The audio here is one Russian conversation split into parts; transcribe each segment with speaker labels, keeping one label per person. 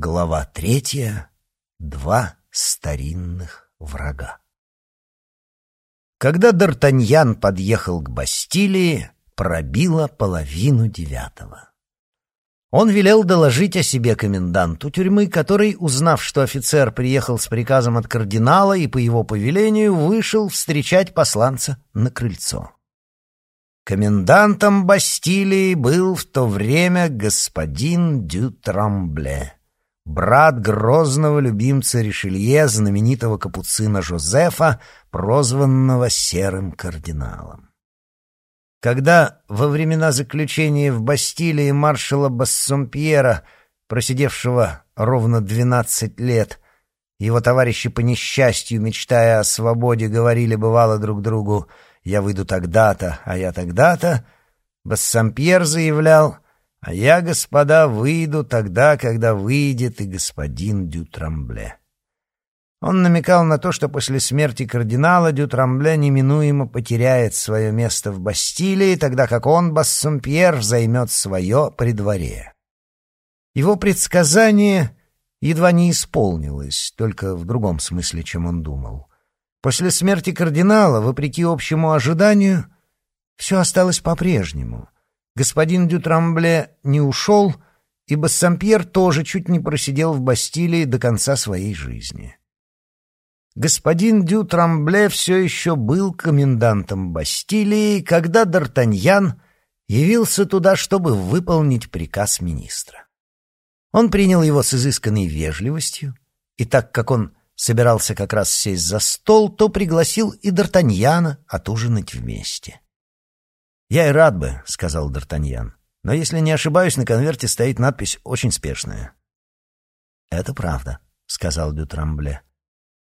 Speaker 1: Глава третья. Два старинных врага. Когда Д'Артаньян подъехал к Бастилии, пробило половину девятого. Он велел доложить о себе коменданту тюрьмы, который, узнав, что офицер приехал с приказом от кардинала и по его повелению, вышел встречать посланца на крыльцо. Комендантом Бастилии был в то время господин Дю Трамбле, брат грозного любимца Ришелье, знаменитого капуцина Жозефа, прозванного Серым кардиналом. Когда во времена заключения в Бастилии маршала Бассомпьера, просидевшего ровно двенадцать лет, его товарищи по несчастью, мечтая о свободе, говорили бывало друг другу «Я выйду тогда-то, а я тогда-то», Бассомпьер заявлял «А я, господа, выйду тогда, когда выйдет и господин Дютрамбле». Он намекал на то, что после смерти кардинала Дютрамбле неминуемо потеряет свое место в Бастилии, тогда как он, Бассомпьер, займет свое при дворе. Его предсказание едва не исполнилось, только в другом смысле, чем он думал. После смерти кардинала, вопреки общему ожиданию, все осталось по-прежнему. Господин Дютрамбле не ушел, и Бассампьер тоже чуть не просидел в Бастилии до конца своей жизни. Господин Дютрамбле все еще был комендантом Бастилии, когда Д'Артаньян явился туда, чтобы выполнить приказ министра. Он принял его с изысканной вежливостью, и так как он собирался как раз сесть за стол, то пригласил и Д'Артаньяна отужинать вместе. «Я и рад бы», — сказал Д'Артаньян, — «но если не ошибаюсь, на конверте стоит надпись «Очень спешная». «Это правда», — сказал Дютрамбле.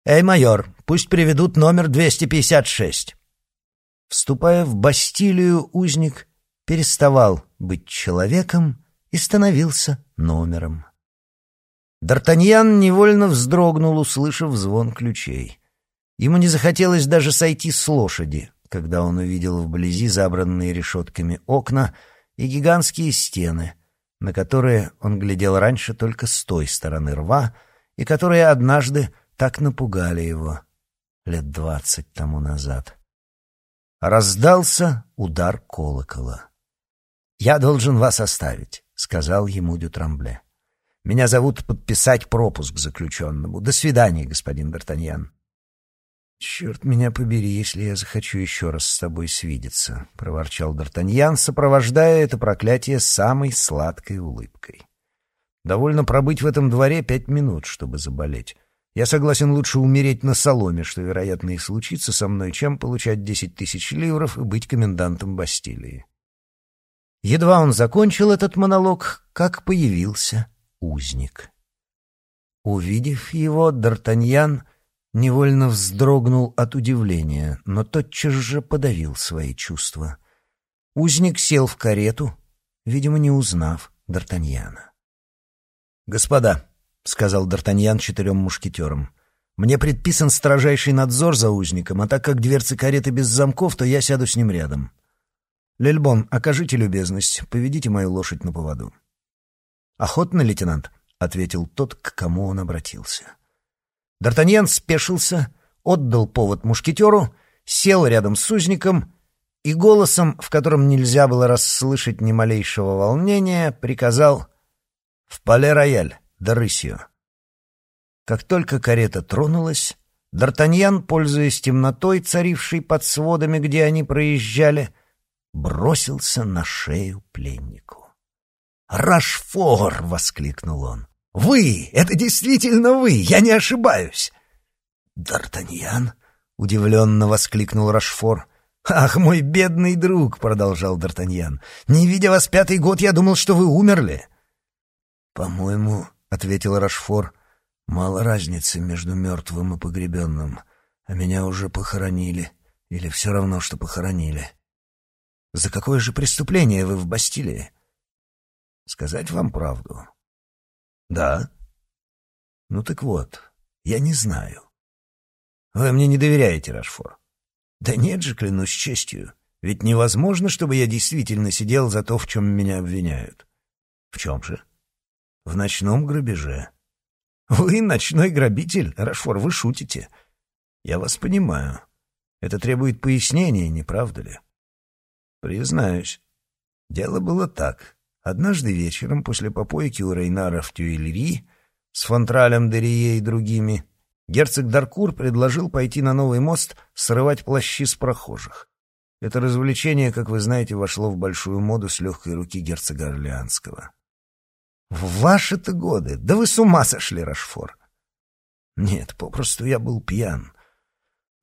Speaker 1: «Эй, майор, пусть приведут номер 256». Вступая в Бастилию, узник переставал быть человеком и становился номером. Д'Артаньян невольно вздрогнул, услышав звон ключей. Ему не захотелось даже сойти с лошади, когда он увидел вблизи забранные решетками окна и гигантские стены, на которые он глядел раньше только с той стороны рва, и которые однажды так напугали его лет двадцать тому назад. Раздался удар колокола. «Я должен вас оставить», — сказал ему Дютрамбле. Меня зовут подписать пропуск заключенному. До свидания, господин Д'Артаньян. «Черт меня побери, если я захочу еще раз с тобой свидеться», — проворчал Д'Артаньян, сопровождая это проклятие самой сладкой улыбкой. «Довольно пробыть в этом дворе пять минут, чтобы заболеть. Я согласен лучше умереть на соломе, что, вероятно, и случится со мной, чем получать десять тысяч ливров и быть комендантом Бастилии». Едва он закончил этот монолог, как появился узник. Увидев его, Д'Артаньян невольно вздрогнул от удивления, но тотчас же подавил свои чувства. Узник сел в карету, видимо, не узнав Д'Артаньяна. «Господа», — сказал Д'Артаньян четырем мушкетерам, — «мне предписан строжайший надзор за узником, а так как дверцы кареты без замков, то я сяду с ним рядом. Лельбон, окажите любезность, поведите мою лошадь на поводу». «Охотно, лейтенант», — ответил тот, к кому он обратился. Д'Артаньян спешился, отдал повод мушкетеру, сел рядом с узником и голосом, в котором нельзя было расслышать ни малейшего волнения, приказал «В поле-рояль, да рысью». Как только карета тронулась, Д'Артаньян, пользуясь темнотой, царившей под сводами, где они проезжали, бросился на шею пленнику. «Рашфор!» — воскликнул он. «Вы! Это действительно вы! Я не ошибаюсь!» «Д'Артаньян?» — удивленно воскликнул Рашфор. «Ах, мой бедный друг!» — продолжал Д'Артаньян. «Не видя вас пятый год, я думал, что вы умерли». «По-моему, — ответил Рашфор, — мало разницы между мертвым и погребенным, а меня уже похоронили, или все равно, что похоронили». «За какое же преступление вы в Бастилии?» Сказать вам правду? Да. Ну так вот, я не знаю. Вы мне не доверяете, Рашфор? Да нет же, клянусь честью. Ведь невозможно, чтобы я действительно сидел за то, в чем меня обвиняют. В чем же? В ночном грабеже. Вы ночной грабитель, Рашфор, вы шутите. Я вас понимаю. Это требует пояснения, не правда ли? Признаюсь, дело было так. Однажды вечером после попойки у Рейнара в Тюильри с Фонтралем Дерие и другими герцог Даркур предложил пойти на новый мост срывать плащи с прохожих. Это развлечение, как вы знаете, вошло в большую моду с легкой руки герцога Орлеанского. В ваши-то годы! Да вы с ума сошли, Рашфор! Нет, попросту я был пьян.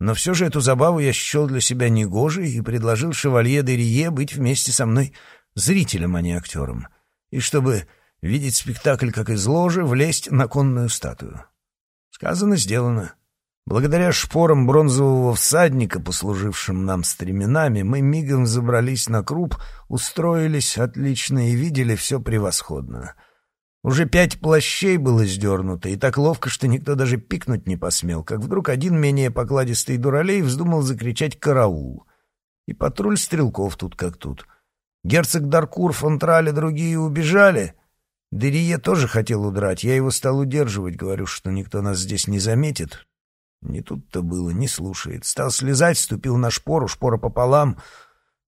Speaker 1: Но все же эту забаву я счел для себя негожей и предложил шевалье де Рие быть вместе со мной зрителем, а не актером. И чтобы видеть спектакль как из ложи, влезть на конную статую. Сказано, сделано. Благодаря шпорам бронзового всадника, послужившим нам стременами, мы мигом забрались на круп, устроились отлично и видели все превосходно. Уже пять плащей было сдернуто, и так ловко, что никто даже пикнуть не посмел, как вдруг один менее покладистый дуралей вздумал закричать «караул». И патруль стрелков тут как тут. Герцог Даркур, Фонтраль другие убежали, Дерие тоже хотел удрать. Я его стал удерживать, говорю, что никто нас здесь не заметит. Не тут-то было, не слушает. Стал слезать, ступил на шпору, шпора пополам.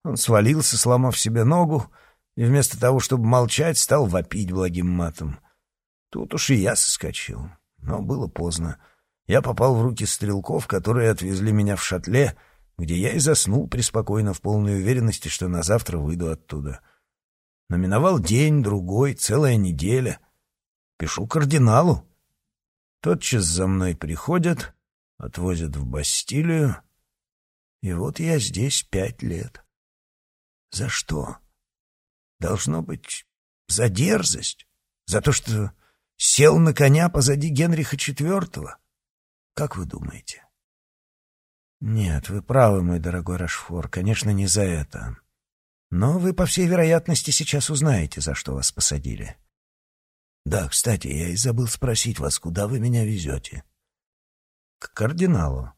Speaker 1: Он свалился, сломав себе ногу, и вместо того, чтобы молчать, стал вопить благим матом. Тут уж и я соскочил. Но было поздно. Я попал в руки стрелков, которые отвезли меня в шатле, где я и заснул преспокойно в полной уверенности, что на завтра выйду оттуда. Номиновал день, другой, целая неделя. Пишу кардиналу. Тотчас за мной приходят, отвозят в Бастилию, и вот я здесь пять лет. За что? Должно быть, за дерзость, за то, что сел на коня позади Генриха IV. Как вы думаете? Нет, вы правы, мой дорогой Рашфор, конечно, не за это. Но вы, по всей вероятности, сейчас узнаете, за что вас посадили. Да, кстати, я и забыл спросить вас, куда вы меня везете? К кардиналу.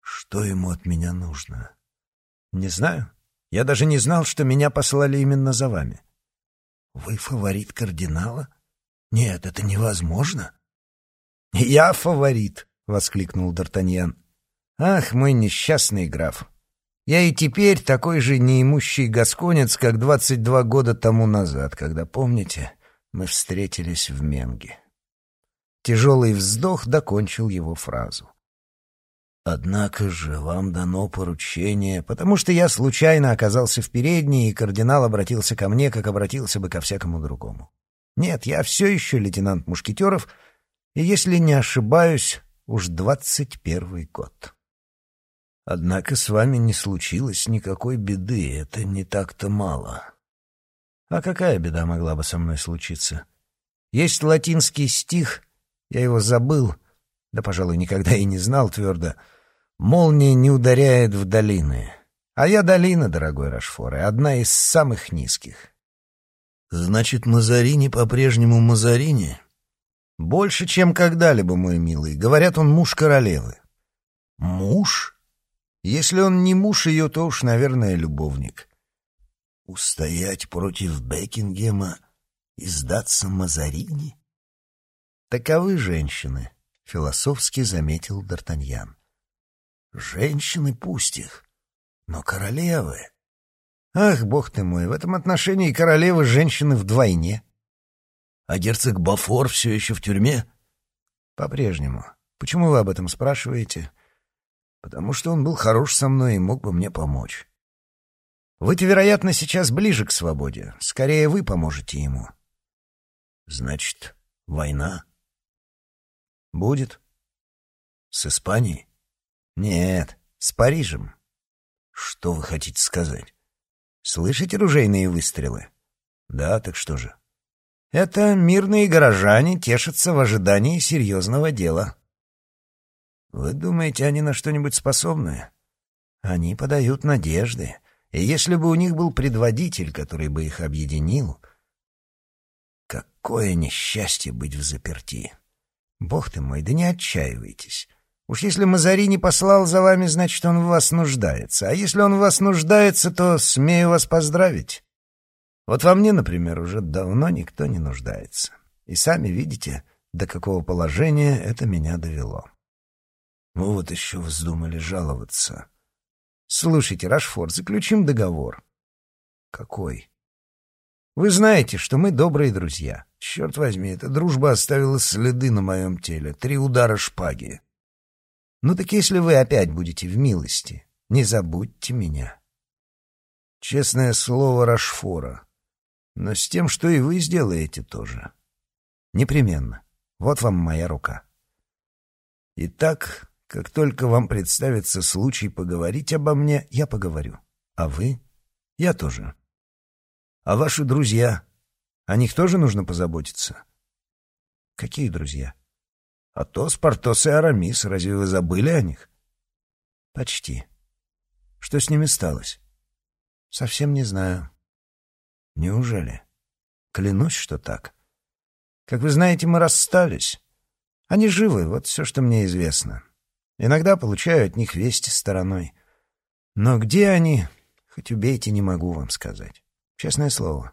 Speaker 1: Что ему от меня нужно? Не знаю. Я даже не знал, что меня послали именно за вами. Вы фаворит кардинала? Нет, это невозможно. Я фаворит, воскликнул Д'Артаньян. Ах, мой несчастный граф. Я и теперь такой же неимущий гасконец, как двадцать два года тому назад, когда, помните, мы встретились в Менге. Тяжелый вздох докончил его фразу. «Однако же вам дано поручение, потому что я случайно оказался в передней, и кардинал обратился ко мне, как обратился бы ко всякому другому. Нет, я все еще лейтенант Мушкетеров, и, если не ошибаюсь, уж двадцать первый год». Однако с вами не случилось никакой беды, это не так-то мало. А какая беда могла бы со мной случиться? Есть латинский стих, я его забыл, да, пожалуй, никогда и не знал твердо. «Молния не ударяет в долины». А я долина, дорогой Рашфор, и одна из самых низких. Значит, Мазарини по-прежнему Мазарини? Больше, чем когда-либо, мой милый. Говорят, он муж королевы. Муж? Если он не муж ее, то уж, наверное, любовник. Устоять против Бекингема и сдаться Мазарини? Таковы женщины, — философски заметил Д'Артаньян. Женщины пусть их, но королевы... Ах, бог ты мой, в этом отношении королевы женщины вдвойне. А герцог Бафор все еще в тюрьме? По-прежнему. Почему вы об этом спрашиваете? Потому что он был хорош со мной и мог бы мне помочь. Вы-то, вероятно, сейчас ближе к свободе. Скорее вы поможете ему. Значит, война? Будет. С Испанией? Нет, с Парижем. Что вы хотите сказать? Слышите ружейные выстрелы? Да, так что же? Это мирные горожане тешатся в ожидании серьезного дела. Вы думаете, они на что-нибудь способны? Они подают надежды. И если бы у них был предводитель, который бы их объединил... Какое несчастье быть в заперти! Бог ты мой, да не отчаивайтесь. Уж если Мазари не послал за вами, значит, он в вас нуждается. А если он в вас нуждается, то смею вас поздравить. Вот во мне, например, уже давно никто не нуждается. И сами видите, до какого положения это меня довело. Вы вот еще вздумали жаловаться. Слушайте, Рашфорд, заключим договор. Какой? Вы знаете, что мы добрые друзья. Черт возьми, эта дружба оставила следы на моем теле. Три удара шпаги. Ну так если вы опять будете в милости, не забудьте меня. Честное слово Рашфора. Но с тем, что и вы сделаете тоже. Непременно. Вот вам моя рука. Итак, как только вам представится случай поговорить обо мне, я поговорю. А вы? Я тоже. А ваши друзья? О них тоже нужно позаботиться? Какие друзья? Атос, Портос и Арамис. Разве вы забыли о них? Почти. Что с ними сталось? Совсем не знаю. Неужели? Клянусь, что так. Как вы знаете, мы расстались. Они живы, вот все, что мне известно. Иногда получаю от них вести стороной. Но где они, хоть убейте, не могу вам сказать. Честное слово.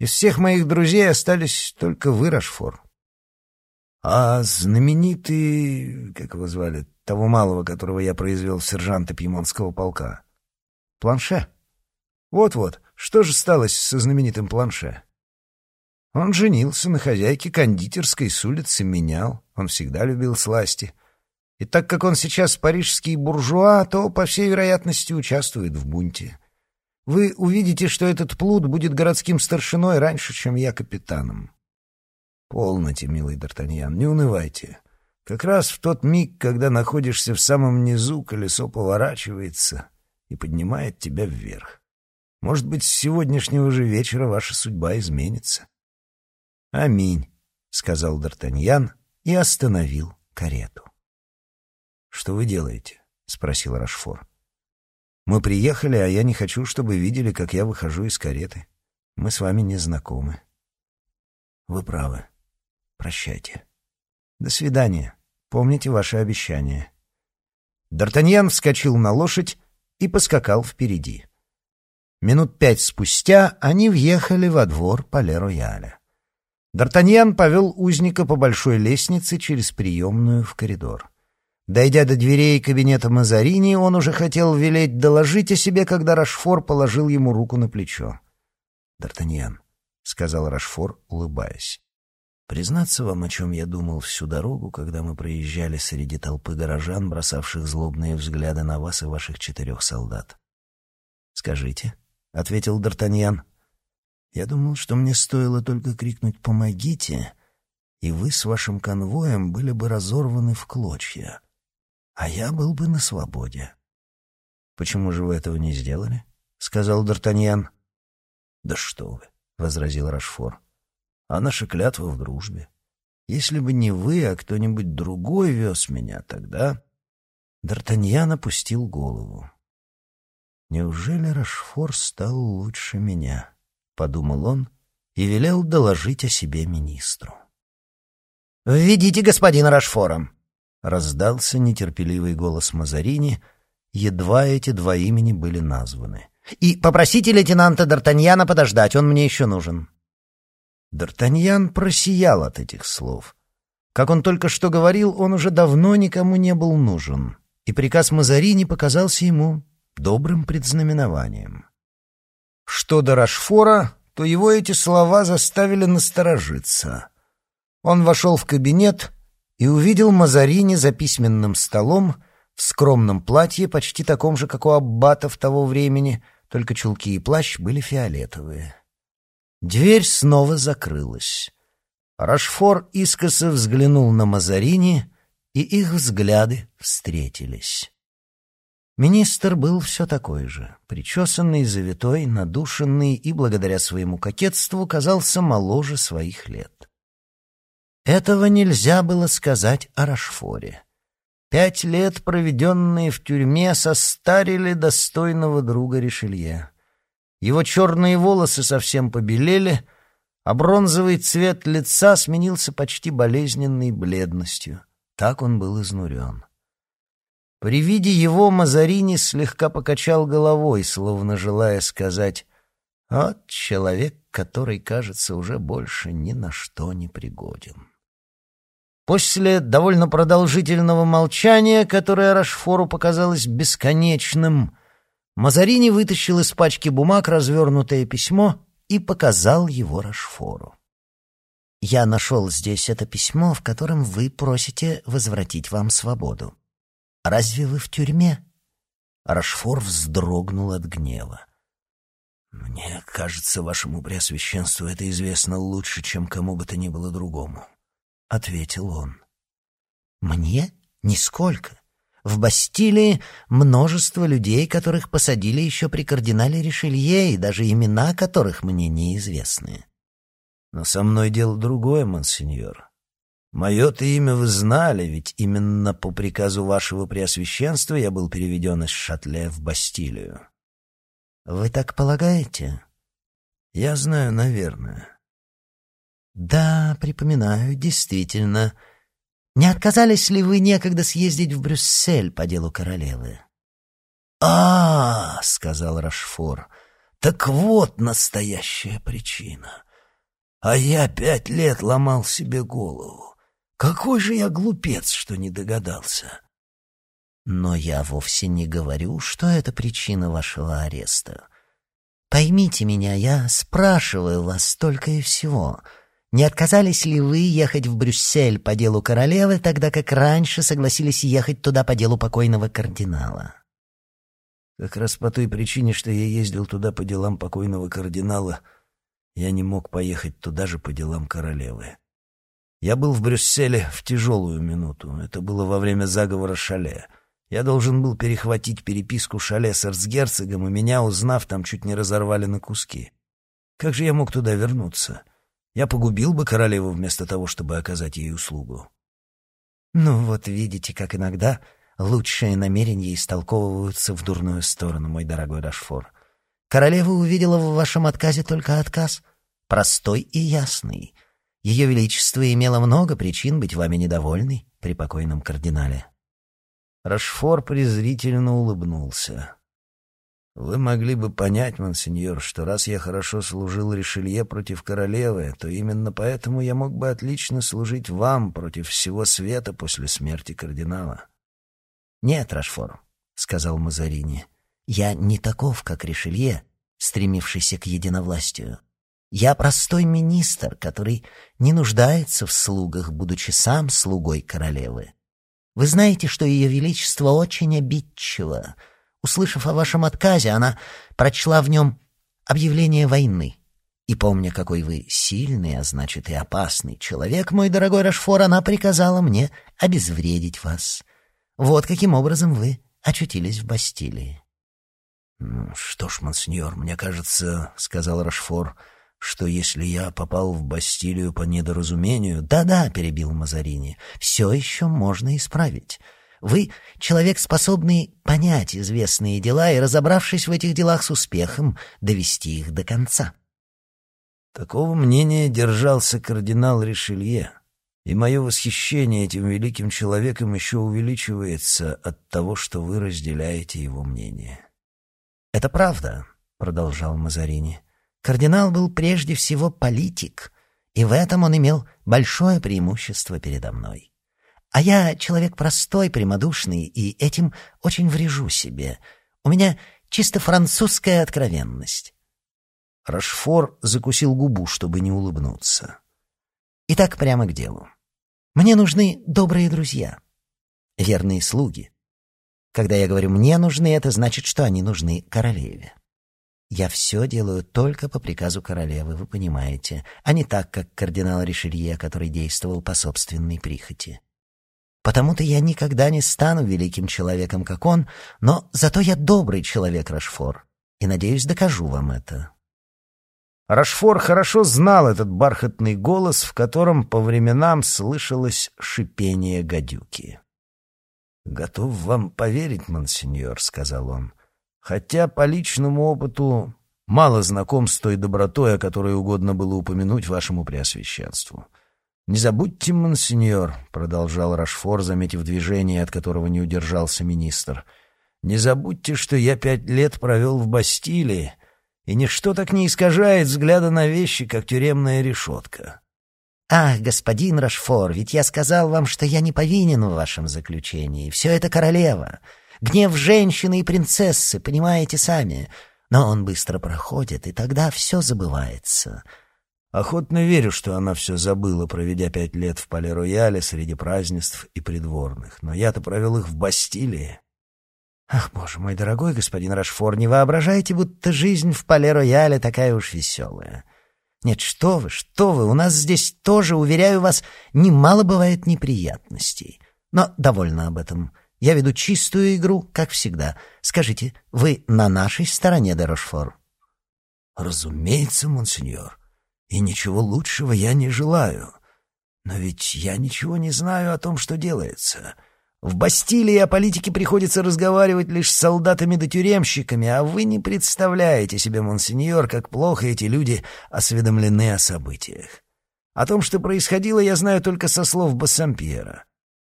Speaker 1: Из всех моих друзей остались только вы, Рашфор. А знаменитый, как его звали, того малого, которого я произвел сержанта Пьемонтского полка? Планше? Вот-вот, что же сталось со знаменитым Планше? Он женился на хозяйке кондитерской с улицы Менял. Он всегда любил сласти. И так как он сейчас парижский буржуа, то, по всей вероятности, участвует в бунте. Вы увидите, что этот плут будет городским старшиной раньше, чем я капитаном. Полноте, милый Д'Артаньян, не унывайте. Как раз в тот миг, когда находишься в самом низу, колесо поворачивается и поднимает тебя вверх. Может быть, с сегодняшнего же вечера ваша судьба изменится. «Аминь», — сказал Д'Артаньян и остановил карету. «Что вы делаете?» — спросил Рашфор. «Мы приехали, а я не хочу, чтобы видели, как я выхожу из кареты. Мы с вами не знакомы». «Вы правы. Прощайте. До свидания. Помните ваше обещание». Д'Артаньян вскочил на лошадь и поскакал впереди. Минут пять спустя они въехали во двор Пале-Рояля. Д'Артаньян повел узника по большой лестнице через приемную в коридор. Дойдя до дверей кабинета Мазарини, он уже хотел велеть доложить о себе, когда Рашфор положил ему руку на плечо. «Д'Артаньян», — сказал Рашфор, улыбаясь, — «признаться вам, о чем я думал всю дорогу, когда мы проезжали среди толпы горожан, бросавших злобные взгляды на вас и ваших четырех солдат». «Скажите», — ответил Д'Артаньян, — я думал, что мне стоило только крикнуть «помогите», и вы с вашим конвоем были бы разорваны в клочья, а я был бы на свободе. «Почему же вы этого не сделали?» — сказал Д'Артаньян. «Да что вы!» — возразил Рашфор. «А наша клятва в дружбе. Если бы не вы, а кто-нибудь другой вез меня, тогда...» Д'Артаньян опустил голову. «Неужели Рашфор стал лучше меня?» подумал он и велел доложить о себе министру. «Введите господина Рашфора!» — раздался нетерпеливый голос Мазарини, едва эти два имени были названы. «И попросите лейтенанта Д'Артаньяна подождать, он мне еще нужен». Д'Артаньян просиял от этих слов. Как он только что говорил, он уже давно никому не был нужен, и приказ Мазарини показался ему добрым предзнаменованием. Что до Рашфора, то его эти слова заставили насторожиться. Он вошел в кабинет и увидел Мазарини за письменным столом в скромном платье, почти таком же, как у аббатов того времени, только чулки и плащ были фиолетовые. Дверь снова закрылась. Рашфор искоса взглянул на Мазарини, и их взгляды встретились. Министр был все такой же, причесанный, завитой, надушенный и, благодаря своему кокетству, казался моложе своих лет. Этого нельзя было сказать о Рашфоре. Пять лет, проведенные в тюрьме, состарили достойного друга Ришелье. Его черные волосы совсем побелели, а бронзовый цвет лица сменился почти болезненной бледностью. Так он был изнурен. При виде его Мазарини слегка покачал головой, словно желая сказать «Вот человек который, кажется, уже больше ни на что не пригоден. После довольно продолжительного молчания, которое Рашфору показалось бесконечным, Мазарини вытащил из пачки бумаг развернутое письмо и показал его Рашфору. «Я нашел здесь это письмо, в котором вы просите возвратить вам свободу. Разве вы в тюрьме?» Рашфор вздрогнул от гнева. «Мне кажется, вашему преосвященству это известно лучше, чем кому бы то ни было другому», — ответил он. «Мне? Нисколько. В Бастилии множество людей, которых посадили еще при кардинале Ришелье, и даже имена которых мне неизвестны. Но со мной дело другое, монсеньор. Мое-то имя вы знали, ведь именно по приказу вашего преосвященства я был переведен из Шатле в Бастилию. Вы так полагаете? Я знаю, наверное. Да, припоминаю, действительно. Не отказались ли вы некогда съездить в Брюссель по делу королевы? А, сказал Рашфор. Так вот настоящая причина. А я пять лет ломал себе голову. Какой же я глупец, что не догадался. Но я вовсе не говорю, что это причина вашего ареста. Поймите меня, я спрашиваю вас только и всего — не отказались ли вы ехать в Брюссель по делу королевы, тогда как раньше согласились ехать туда по делу покойного кардинала? Как раз по той причине, что я ездил туда по делам покойного кардинала, я не мог поехать туда же по делам королевы. Я был в Брюсселе в тяжелую минуту. Это было во время заговора Шале. Я должен был перехватить переписку Шале с эрцгерцогом, и меня, узнав, там чуть не разорвали на куски. Как же я мог туда вернуться? — я погубил бы королеву вместо того, чтобы оказать ей услугу. Ну вот видите, как иногда лучшие намерения истолковываются в дурную сторону, мой дорогой Рашфор. Королева увидела в вашем отказе только отказ, простой и ясный. Ее Величество имело много причин быть вами недовольной при покойном кардинале. Рашфор презрительно улыбнулся. Вы могли бы понять, монсеньор, что раз я хорошо служил Ришелье против королевы, то именно поэтому я мог бы отлично служить вам против всего света после смерти кардинала. Нет, Рашфор, сказал Мазарини. Я не таков, как Ришелье, стремившийся к единовластию. Я простой министр, который не нуждается в слугах, будучи сам слугой королевы. Вы знаете, что ее величество очень обидчиво, Услышав о вашем отказе, она прочла в нем объявление войны. И помня, какой вы сильный, а значит и опасный человек, мой дорогой Рашфор, она приказала мне обезвредить вас. Вот каким образом вы очутились в Бастилии. «Ну, что ж, монсеньор, мне кажется, — сказал Рашфор, — что если я попал в Бастилию по недоразумению... Да-да, — перебил Мазарини, — все еще можно исправить. Вы человек, способный понять известные дела и, разобравшись в этих делах с успехом, довести их до конца. Такого мнения держался кардинал Ришелье, и мое восхищение этим великим человеком еще увеличивается от того, что вы разделяете его мнение. «Это правда», — продолжал Мазарини. «Кардинал был прежде всего политик, и в этом он имел большое преимущество передо мной. А я человек простой, прямодушный, и этим очень врежу себе. У меня чисто французская откровенность. Рашфор закусил губу, чтобы не улыбнуться. Итак, прямо к делу. Мне нужны добрые друзья, верные слуги. Когда я говорю «мне нужны», это значит, что они нужны королеве. Я все делаю только по приказу королевы, вы понимаете, а не так, как кардинал Ришелье, который действовал по собственной прихоти. Потому-то я никогда не стану великим человеком, как он, но зато я добрый человек, Рашфор, и, надеюсь, докажу вам это». Рашфор хорошо знал этот бархатный голос, в котором по временам слышалось шипение гадюки. «Готов вам поверить, монсеньор», — сказал он, — «хотя по личному опыту мало знаком с той добротой, о которой угодно было упомянуть вашему преосвященству. «Не забудьте, монсеньор», — продолжал Рашфор, заметив движение, от которого не удержался министр, — «не забудьте, что я пять лет провел в Бастилии, И ничто так не искажает взгляда на вещи, как тюремная решетка.
Speaker 2: «Ах, господин Рашфор, ведь я сказал вам, что я не повинен в вашем заключении. Все это королева. Гнев женщины и принцессы, понимаете сами. Но он быстро проходит, и тогда все забывается».
Speaker 1: Охотно верю, что она все забыла, проведя пять лет в Пале-Рояле среди празднеств и придворных. Но я-то провел их в Бастилии.
Speaker 2: Ах, боже мой дорогой господин Рашфор, не воображайте, будто жизнь в Пале-Рояле такая уж веселая. Нет, что вы, что вы, у нас здесь тоже, уверяю вас, немало бывает неприятностей. Но довольно об этом. Я веду чистую игру, как всегда. Скажите, вы на нашей стороне, Дерошфор?
Speaker 1: Разумеется, монсеньор. И ничего лучшего я не желаю. Но ведь я ничего не знаю о том, что делается. В Бастилии о политике приходится разговаривать лишь с солдатами да тюремщиками, а вы не представляете себе, монсеньор, как плохо эти люди осведомлены о событиях. О том, что происходило, я знаю только со слов Бассампьера.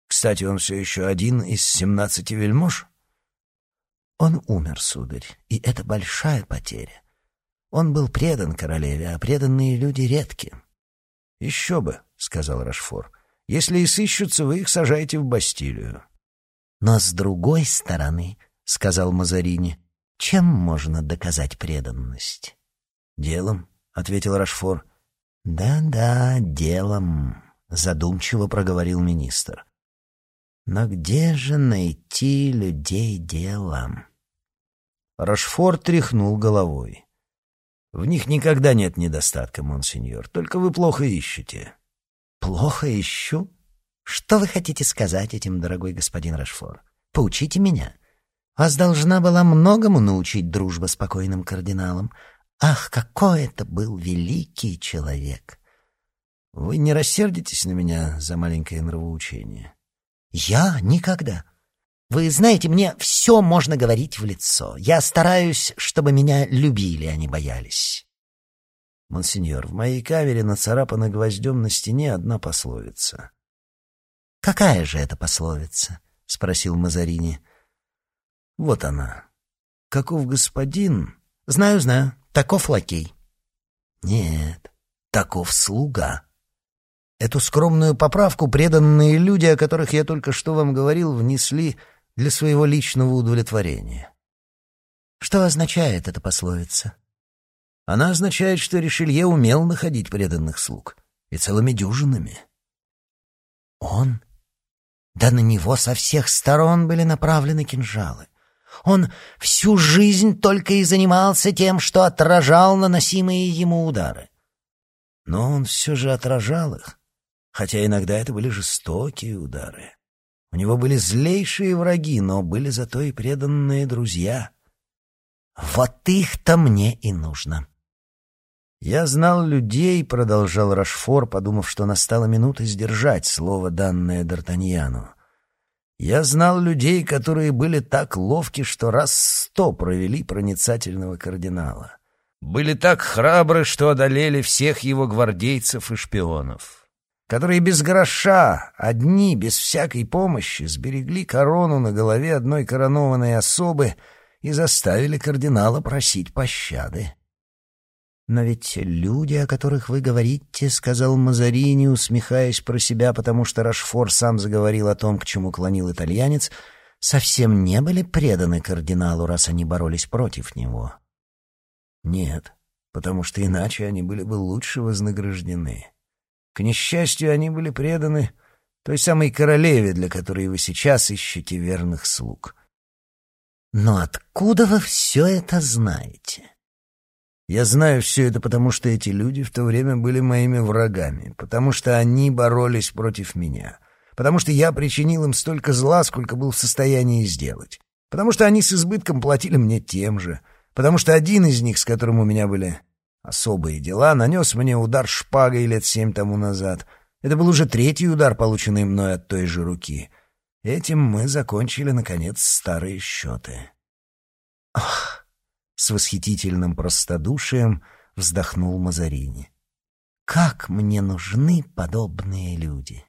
Speaker 1: Кстати, он все еще один из семнадцати вельмож.
Speaker 2: Он умер, сударь, и это большая потеря. Он был предан королеве, а преданные люди редки.
Speaker 1: — Еще бы, — сказал Рашфор. Если и сыщутся, вы их сажаете в Бастилию.
Speaker 2: Но с другой стороны, — сказал Мазарини, — чем можно доказать преданность?
Speaker 1: Делом, — ответил Рашфор.
Speaker 2: Да-да, делом, — задумчиво проговорил министр. Но где же найти людей делом?
Speaker 1: Рашфор тряхнул головой. В них никогда нет недостатка, монсеньор, только вы плохо ищете.
Speaker 2: Плохо ищу? Что вы хотите сказать этим, дорогой господин Рашфор? Поучите меня. Вас должна была многому научить дружба с покойным кардиналом. Ах, какой это был великий человек!
Speaker 1: Вы не рассердитесь на меня за маленькое нравоучение?
Speaker 2: Я никогда. Вы знаете, мне все можно говорить в лицо. Я стараюсь, чтобы меня любили, а не боялись.
Speaker 1: «Монсеньор, в моей камере нацарапана гвоздем на стене одна пословица».
Speaker 2: «Какая же это пословица?» — спросил Мазарини.
Speaker 1: «Вот она. Каков господин...»
Speaker 2: «Знаю, знаю. Таков лакей».
Speaker 1: «Нет, таков слуга». Эту скромную поправку преданные люди, о которых я только что вам говорил, внесли для своего личного удовлетворения.
Speaker 2: Что означает эта пословица?
Speaker 1: Она означает, что Ришелье умел находить преданных слуг. И целыми дюжинами.
Speaker 2: Он? Да на него со всех сторон были направлены кинжалы. Он всю жизнь только и занимался тем, что отражал наносимые ему удары.
Speaker 1: Но он все же отражал их, хотя иногда это были жестокие удары. У него были злейшие враги, но были зато и преданные друзья.
Speaker 2: Вот их-то мне и нужно.
Speaker 1: «Я знал людей», — продолжал Рашфор, подумав, что настала минута сдержать слово, данное Д'Артаньяну. «Я знал людей, которые были так ловки, что раз сто провели проницательного кардинала. Были так храбры, что одолели всех его гвардейцев и шпионов, которые без гроша, одни, без всякой помощи, сберегли корону на голове одной коронованной особы и заставили кардинала просить пощады.
Speaker 2: «Но ведь люди, о которых вы говорите, — сказал Мазарини, усмехаясь про себя, потому что Рашфор сам заговорил о том, к чему клонил итальянец, — совсем не были преданы кардиналу, раз они боролись против него».
Speaker 1: «Нет, потому что иначе они были бы лучше вознаграждены. К несчастью, они были преданы той самой королеве, для которой вы сейчас ищете верных слуг».
Speaker 2: «Но откуда вы все это знаете?»
Speaker 1: Я знаю все это, потому что эти люди в то время были моими врагами, потому что они боролись против меня, потому что я причинил им столько зла, сколько был в состоянии сделать, потому что они с избытком платили мне тем же, потому что один из них, с которым у меня были особые дела, нанес мне удар шпагой лет семь тому назад. Это был уже третий удар, полученный мной от той же руки. Этим мы закончили, наконец, старые счеты.
Speaker 2: Ах! с восхитительным простодушием вздохнул Мазарини. «Как мне нужны подобные люди!»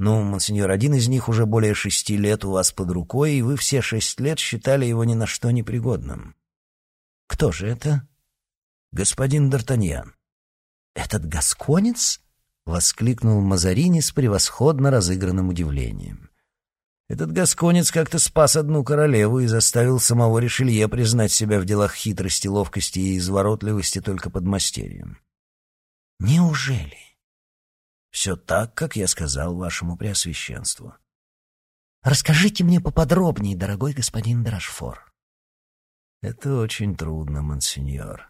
Speaker 1: «Ну, монсеньор, один из них уже более шести лет у вас под рукой, и вы все шесть лет считали его ни на что непригодным».
Speaker 2: «Кто же это?»
Speaker 1: Господин Д'Артаньян».
Speaker 2: «Этот гасконец?» — воскликнул Мазарини с превосходно разыгранным удивлением.
Speaker 1: Этот гасконец как-то спас одну королеву и заставил самого Ришелье признать себя в делах хитрости, ловкости и изворотливости только под мастерьем.
Speaker 2: «Неужели?»
Speaker 1: «Все так, как я сказал вашему преосвященству».
Speaker 2: «Расскажите мне поподробнее, дорогой господин Драшфор».
Speaker 1: «Это очень трудно, монсеньор», —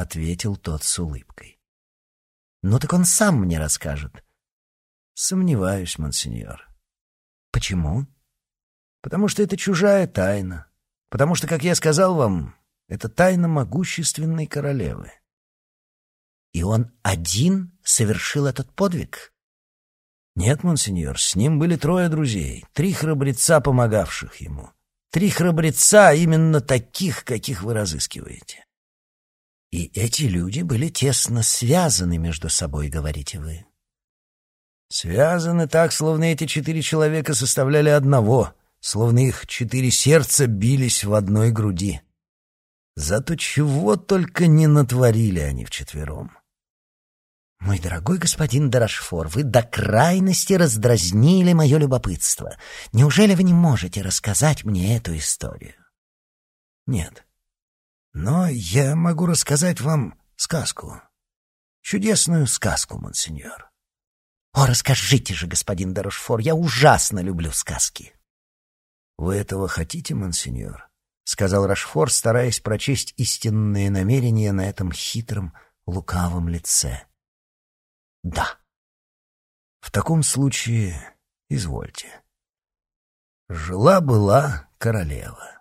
Speaker 1: ответил тот с улыбкой.
Speaker 2: «Ну так он сам мне расскажет».
Speaker 1: «Сомневаюсь, монсеньор».
Speaker 2: «Почему?»
Speaker 1: «Потому что это чужая тайна. Потому что, как я сказал вам, это тайна могущественной королевы».
Speaker 2: «И он один совершил этот подвиг?»
Speaker 1: «Нет, монсеньор, с ним были трое друзей, три храбреца, помогавших ему. Три храбреца, именно таких, каких вы разыскиваете».
Speaker 2: «И эти люди были тесно связаны между собой, говорите вы?»
Speaker 1: «Связаны так, словно эти четыре человека составляли одного, словно их четыре сердца бились в одной груди. Зато чего только не натворили они вчетвером».
Speaker 2: «Мой дорогой господин Дарашфор, вы до крайности раздразнили мое любопытство. Неужели вы не можете рассказать мне эту историю?»
Speaker 1: «Нет», но я могу рассказать вам сказку. Чудесную сказку, монсеньор.
Speaker 2: О, расскажите же, господин Дорошфор, я ужасно люблю сказки.
Speaker 1: Вы этого хотите, монсеньор? сказал Рашфор, стараясь прочесть истинные намерения на этом хитром, лукавом лице.
Speaker 2: Да.
Speaker 1: В таком случае извольте. Жила-была королева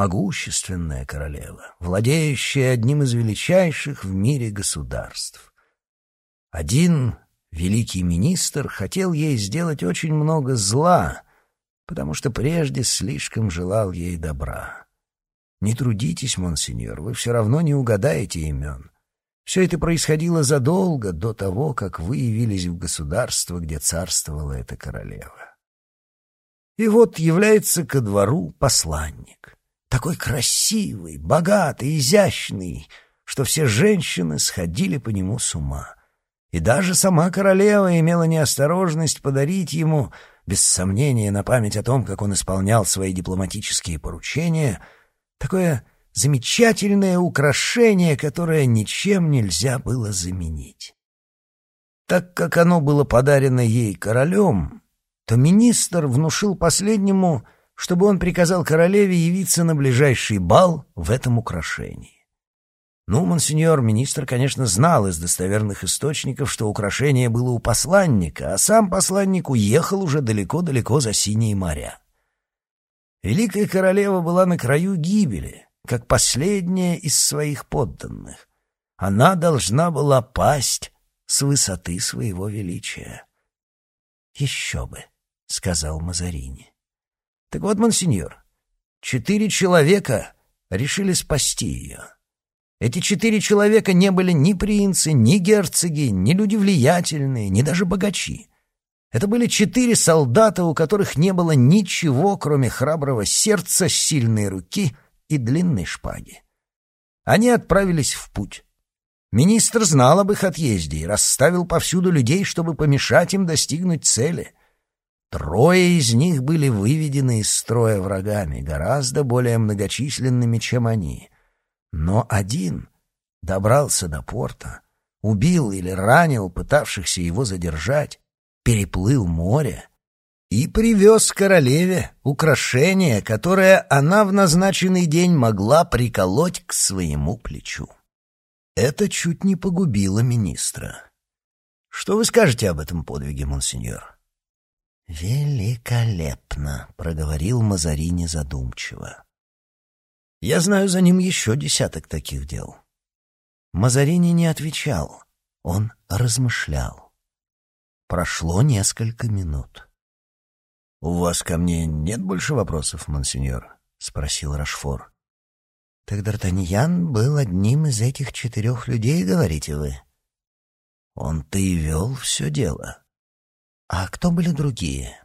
Speaker 1: могущественная королева, владеющая одним из величайших в мире государств. Один великий министр хотел ей сделать очень много зла, потому что прежде слишком желал ей добра. Не трудитесь, монсеньор, вы все равно не угадаете имен. Все это происходило задолго до того, как вы явились в государство, где царствовала эта королева. И вот является ко двору посланник такой красивый, богатый, изящный, что все женщины сходили по нему с ума. И даже сама королева имела неосторожность подарить ему, без сомнения на память о том, как он исполнял свои дипломатические поручения, такое замечательное украшение, которое ничем нельзя было заменить. Так как оно было подарено ей королем, то министр внушил последнему — чтобы он приказал королеве явиться на ближайший бал в этом украшении. Ну, монсеньор, министр, конечно, знал из достоверных источников, что украшение было у посланника, а сам посланник уехал уже далеко-далеко за синие моря. Великая королева была на краю гибели, как последняя из своих подданных. Она должна была пасть с высоты своего величия. «Еще бы», — сказал Мазарини. Так вот, монсеньор, четыре человека решили спасти ее. Эти четыре человека не были ни принцы, ни герцоги, ни люди влиятельные, ни даже богачи. Это были четыре солдата, у которых не было ничего, кроме храброго сердца, сильной руки и длинной шпаги. Они отправились в путь. Министр знал об их отъезде и расставил повсюду людей, чтобы помешать им достигнуть цели — Трое из них были выведены из строя врагами, гораздо более многочисленными, чем они. Но один добрался до порта, убил или ранил пытавшихся его задержать, переплыл море и привез королеве украшение, которое она в назначенный день могла приколоть к своему плечу. Это чуть не погубило министра. Что вы скажете об этом подвиге, монсеньор?
Speaker 2: «Великолепно!» — проговорил Мазарини задумчиво.
Speaker 1: «Я знаю за ним еще десяток таких дел».
Speaker 2: Мазарини не отвечал, он размышлял. Прошло несколько минут.
Speaker 1: «У вас ко мне нет больше вопросов, монсеньор?» — спросил Рашфор.
Speaker 2: «Так Д'Артаньян был одним из этих четырех людей, говорите вы?»
Speaker 1: «Он-то и вел все дело».
Speaker 2: А кто были другие?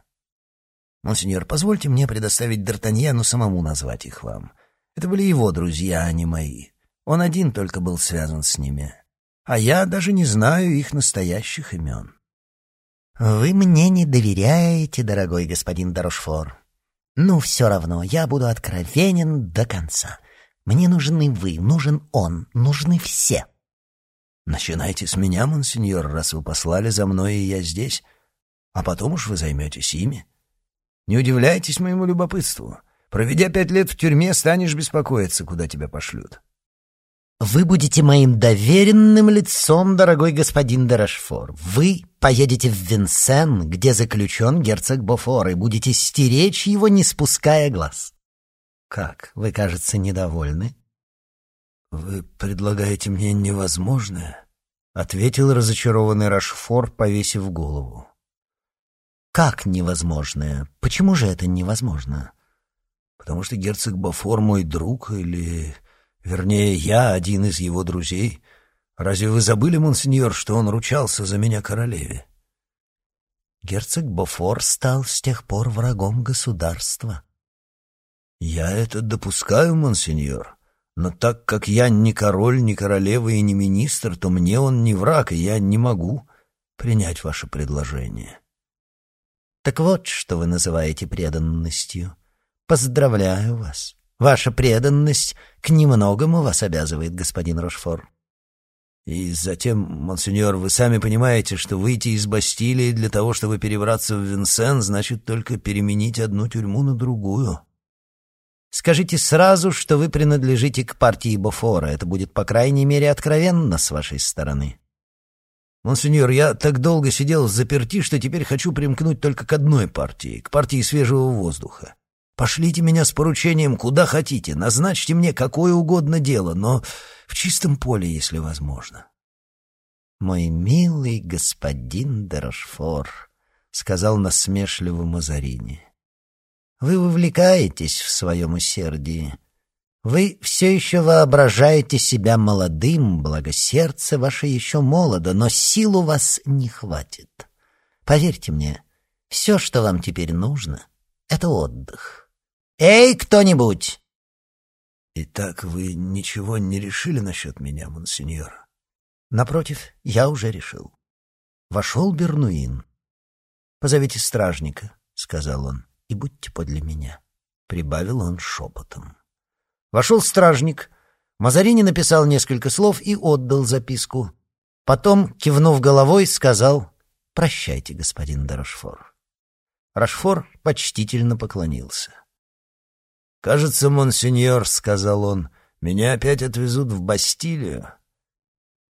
Speaker 1: Монсеньор, позвольте мне предоставить Д'Артаньяну самому назвать их вам. Это были его друзья, а не мои. Он один только был связан с ними. А я даже не знаю их настоящих имен.
Speaker 2: «Вы мне не доверяете, дорогой господин Дорошфор. Ну, все равно, я буду откровенен до конца. Мне нужны вы, нужен он, нужны все».
Speaker 1: «Начинайте с меня, монсеньор, раз вы послали за мной, и я здесь. А потом уж вы займетесь ими. Не удивляйтесь моему любопытству. Проведя пять лет в тюрьме, станешь беспокоиться, куда тебя пошлют».
Speaker 2: «Вы будете моим доверенным лицом, дорогой господин Дерошфор. Вы поедете в Винсен, где заключен герцог Бофор, и будете стеречь его, не спуская глаз». «Как, вы, кажется, недовольны?»
Speaker 1: «Вы предлагаете мне невозможное?» — ответил разочарованный Рашфор, повесив голову.
Speaker 2: «Как невозможное? Почему же это невозможно?»
Speaker 1: «Потому что герцог Бофор мой друг или Вернее, я один из его друзей. Разве вы забыли, монсеньор, что он ручался за меня королеве?
Speaker 2: Герцог Бофор стал с тех пор врагом государства.
Speaker 1: Я это допускаю, монсеньор. Но так как я не король, не королева и не министр, то мне он не враг, и я не могу принять ваше предложение.
Speaker 2: Так вот, что вы называете преданностью. Поздравляю вас. Ваша преданность к немногому вас обязывает, господин Рошфор.
Speaker 1: И затем, монсеньор, вы сами понимаете, что выйти из Бастилии для того, чтобы перебраться в Винсен, значит только переменить одну тюрьму на другую.
Speaker 2: Скажите сразу, что вы принадлежите к партии Бофора. Это будет, по крайней мере, откровенно с вашей стороны.
Speaker 1: Монсеньор, я так долго сидел в заперти, что теперь хочу примкнуть только к одной партии, к партии свежего воздуха. Пошлите меня с поручением куда хотите, назначьте мне какое угодно дело, но в чистом поле, если возможно.
Speaker 2: «Мой милый господин Дерошфор», — сказал насмешливо Мазарини, — «вы вовлекаетесь в своем усердии. Вы все еще воображаете себя молодым, благо сердце ваше еще молодо, но сил у вас не хватит. Поверьте мне, все, что вам теперь нужно, — это отдых». «Эй, кто-нибудь!»
Speaker 1: «Итак, вы ничего не решили насчет меня, монсеньор?»
Speaker 2: «Напротив, я уже решил». Вошел Бернуин. «Позовите стражника», — сказал он, — «и будьте подле меня», — прибавил он шепотом. Вошел стражник. Мазарини написал несколько слов и отдал записку. Потом, кивнув головой, сказал «Прощайте, господин де Рошфор». Рошфор почтительно поклонился.
Speaker 1: «Кажется, монсеньор», — сказал он, — «меня опять отвезут в Бастилию».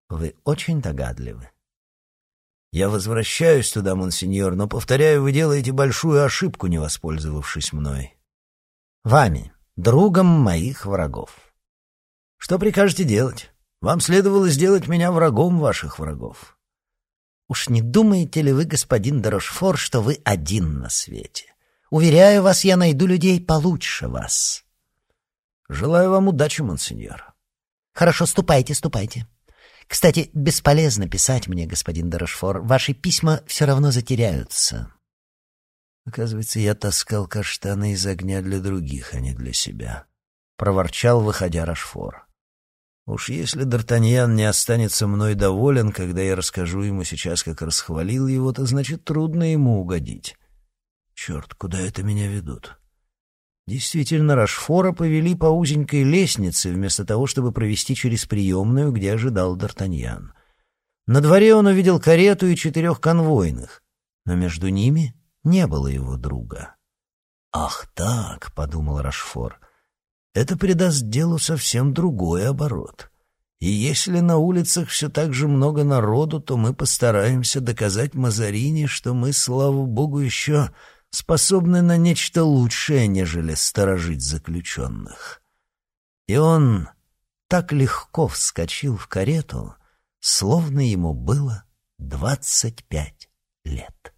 Speaker 2: «Вы очень догадливы».
Speaker 1: «Я возвращаюсь туда, монсеньор, но, повторяю, вы делаете большую ошибку, не воспользовавшись мной».
Speaker 2: «Вами, другом моих врагов».
Speaker 1: «Что прикажете делать? Вам следовало сделать меня врагом ваших врагов».
Speaker 2: «Уж не думаете ли вы, господин Дорошфор, что вы один на свете?» Уверяю вас, я найду людей получше вас.
Speaker 1: Желаю вам удачи, монсеньор.
Speaker 2: Хорошо, ступайте, ступайте. Кстати, бесполезно писать мне, господин Дорошфор. Ваши письма все равно затеряются.
Speaker 1: Оказывается, я таскал каштаны из огня для других, а не для себя. Проворчал, выходя Рашфор. Уж если Д'Артаньян не останется мной доволен, когда я расскажу ему сейчас, как расхвалил его, то значит трудно ему угодить. Черт, куда это меня ведут? Действительно, Рашфора повели по узенькой лестнице, вместо того, чтобы провести через приемную, где ожидал Д'Артаньян. На дворе он увидел карету и четырех конвойных, но между ними не было его друга. «Ах так», — подумал Рашфор, — «это придаст делу совсем другой оборот. И если на улицах все так же много народу, то мы постараемся доказать Мазарини, что мы, слава богу, еще способны на нечто лучшее, нежели сторожить заключенных. И он так легко вскочил в карету, словно ему было двадцать пять лет.